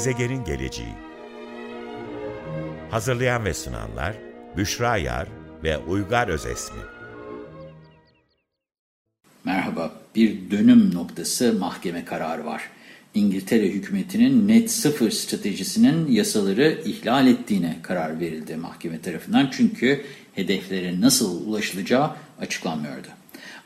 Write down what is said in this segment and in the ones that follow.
Gezegenin Geleceği Hazırlayan ve sunanlar Büşra Yar ve Uygar Özesmi Merhaba, bir dönüm noktası mahkeme kararı var. İngiltere hükümetinin net sıfır stratejisinin yasaları ihlal ettiğine karar verildi mahkeme tarafından. Çünkü hedeflere nasıl ulaşılacağı açıklanmıyordu.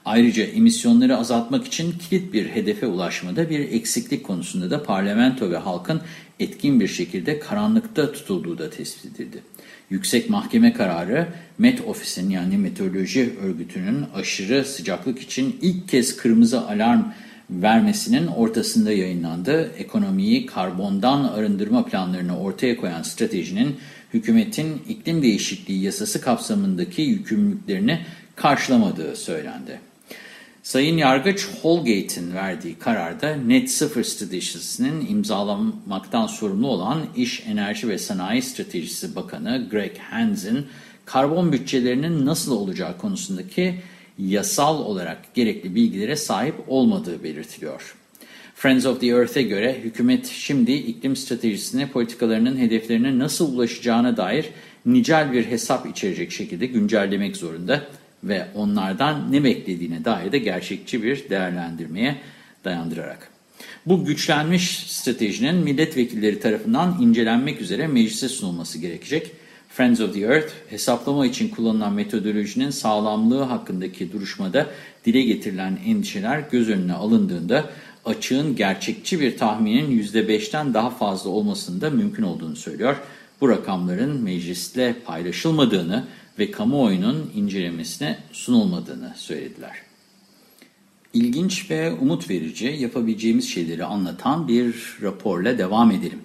Ayrıca emisyonları azaltmak için kilit bir hedefe ulaşmada bir eksiklik konusunda da parlamento ve halkın etkin bir şekilde karanlıkta tutulduğu da tespit edildi. Yüksek Mahkeme kararı Met Office'in yani Meteoroloji Örgütü'nün aşırı sıcaklık için ilk kez kırmızı alarm vermesinin ortasında yayınlandı. Ekonomiyi karbondan arındırma planlarını ortaya koyan stratejinin hükümetin iklim değişikliği yasası kapsamındaki yükümlülüklerini karşılamadığı söylendi. Sayın Yargıç Holgate'in verdiği kararda net sıfır stratejisinin imzalanmaktan sorumlu olan İş, Enerji ve Sanayi Stratejisi Bakanı Greg Hansen, karbon bütçelerinin nasıl olacağı konusundaki yasal olarak gerekli bilgilere sahip olmadığı belirtiliyor. Friends of the Earth'e göre hükümet şimdi iklim stratejisine politikalarının hedeflerine nasıl ulaşacağına dair nicel bir hesap içerecek şekilde güncellemek zorunda ve onlardan ne beklediğine dair de gerçekçi bir değerlendirmeye dayandırarak. Bu güçlenmiş stratejinin milletvekilleri tarafından incelenmek üzere meclise sunulması gerekecek. Friends of the Earth, hesaplama için kullanılan metodolojinin sağlamlığı hakkındaki duruşmada dile getirilen endişeler göz önüne alındığında açığın gerçekçi bir tahminin %5'ten daha fazla olmasının da mümkün olduğunu söylüyor. Bu rakamların meclisle paylaşılmadığını ve kamuoyunun incelemesine sunulmadığını söylediler. İlginç ve umut verici yapabileceğimiz şeyleri anlatan bir raporla devam edelim.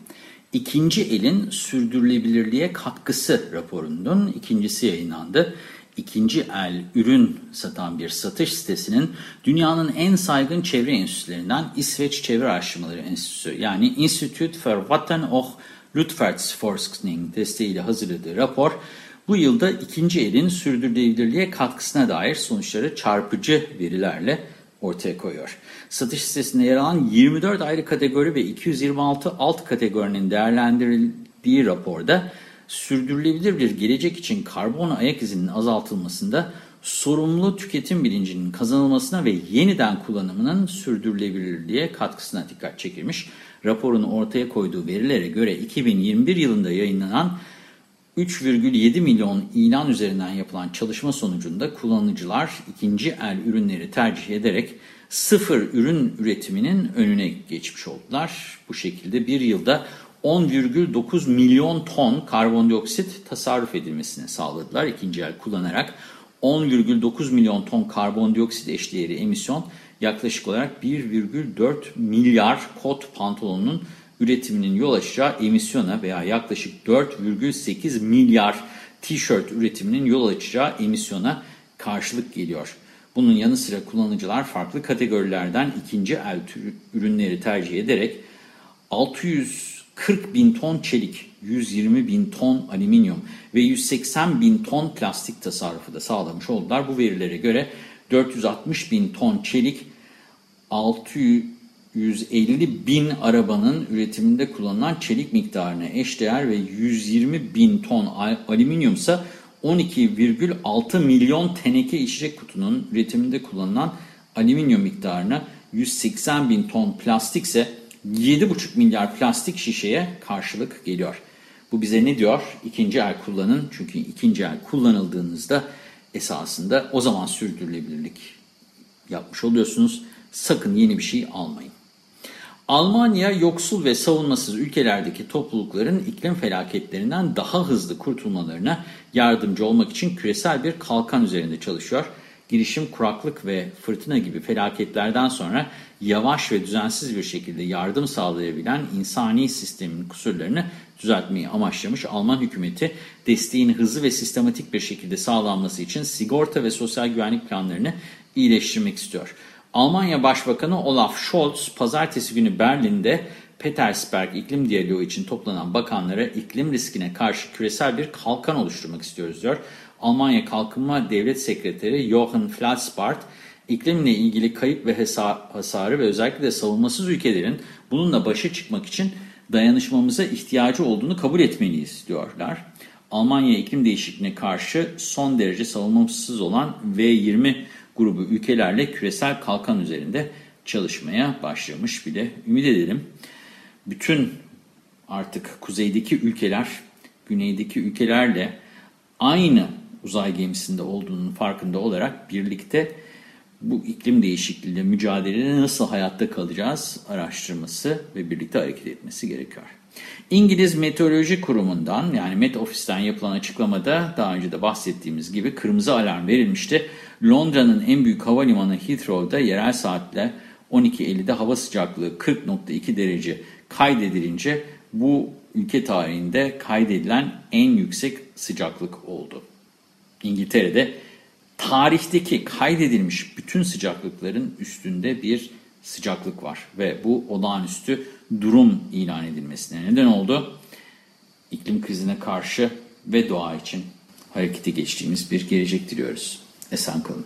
İkinci elin sürdürülebilirliğe katkısı raporunun ikincisi yayınlandı. İkinci el ürün satan bir satış sitesinin dünyanın en saygın çevre enstitülerinden İsveç Çevre Araştırmaları Enstitüsü yani Institute for Vatten och Luftfartsforskning desteğiyle hazırladığı rapor bu yılda ikinci elin sürdürülebilirliğe katkısına dair sonuçları çarpıcı verilerle ortaya koyuyor. Satış sitesinde yer alan 24 ayrı kategori ve 226 alt kategorinin değerlendirildiği raporda sürdürülebilir bir gelecek için karbon ayak izinin azaltılmasında sorumlu tüketim bilincinin kazanılmasına ve yeniden kullanımının sürdürülebilirliğe katkısına dikkat çekilmiş. Raporun ortaya koyduğu verilere göre 2021 yılında yayınlanan 3,7 milyon ilan üzerinden yapılan çalışma sonucunda kullanıcılar ikinci el ürünleri tercih ederek sıfır ürün üretiminin önüne geçmiş oldular. Bu şekilde bir yılda 10,9 milyon ton karbondioksit tasarruf edilmesini sağladılar. ikinci el kullanarak 10,9 milyon ton karbondioksit eşdeğeri emisyon yaklaşık olarak 1,4 milyar kot pantolonun üretiminin yol açacağı emisyona veya yaklaşık 4,8 milyar tişört üretiminin yol açacağı emisyona karşılık geliyor. Bunun yanı sıra kullanıcılar farklı kategorilerden ikinci el ürünleri tercih ederek 640 bin ton çelik, 120 bin ton alüminyum ve 180 bin ton plastik tasarrufu da sağlamış oldular. Bu verilere göre 460 bin ton çelik, 600 150 bin arabanın üretiminde kullanılan çelik miktarına eşdeğer ve 120 bin ton alüminyum ise 12,6 milyon teneke içecek kutunun üretiminde kullanılan alüminyum miktarına 180 bin ton plastik ise 7,5 milyar plastik şişeye karşılık geliyor. Bu bize ne diyor? İkinci el kullanın. Çünkü ikinci el kullanıldığınızda esasında o zaman sürdürülebilirlik yapmış oluyorsunuz. Sakın yeni bir şey almayın. Almanya yoksul ve savunmasız ülkelerdeki toplulukların iklim felaketlerinden daha hızlı kurtulmalarına yardımcı olmak için küresel bir kalkan üzerinde çalışıyor. Girişim kuraklık ve fırtına gibi felaketlerden sonra yavaş ve düzensiz bir şekilde yardım sağlayabilen insani sistemin kusurlarını düzeltmeyi amaçlamış Alman hükümeti desteğin hızlı ve sistematik bir şekilde sağlanması için sigorta ve sosyal güvenlik planlarını iyileştirmek istiyor. Almanya Başbakanı Olaf Scholz pazartesi günü Berlin'de Petersberg iklim diyaloğu için toplanan bakanlara iklim riskine karşı küresel bir kalkan oluşturmak istiyoruz diyor. Almanya Kalkınma Devlet Sekreteri Jochen Flatzbart, iklimle ilgili kayıp ve hasarı ve özellikle de savunmasız ülkelerin bununla başa çıkmak için dayanışmamıza ihtiyacı olduğunu kabul etmeliyiz diyorlar. Almanya iklim değişikliğine karşı son derece savunmasız olan V20 grubu ülkelerle küresel kalkan üzerinde çalışmaya başlamış bile. Ümit edelim bütün artık kuzeydeki ülkeler güneydeki ülkelerle aynı uzay gemisinde olduğunun farkında olarak birlikte bu iklim değişikliğiyle mücadelede nasıl hayatta kalacağız araştırması ve birlikte hareket etmesi gerekiyor. İngiliz Meteoroloji Kurumu'ndan yani Met Office'ten yapılan açıklamada daha önce de bahsettiğimiz gibi kırmızı alarm verilmişti. Londra'nın en büyük havalimanı Heathrow'da yerel saatle 12.50'de hava sıcaklığı 40.2 derece kaydedilince bu ülke tarihinde kaydedilen en yüksek sıcaklık oldu. İngiltere'de tarihteki kaydedilmiş bütün sıcaklıkların üstünde bir sıcaklık var ve bu olağanüstü durum ilan edilmesine neden oldu. İklim krizine karşı ve doğa için harekete geçtiğimiz bir gelecek diliyoruz. Esen kalın.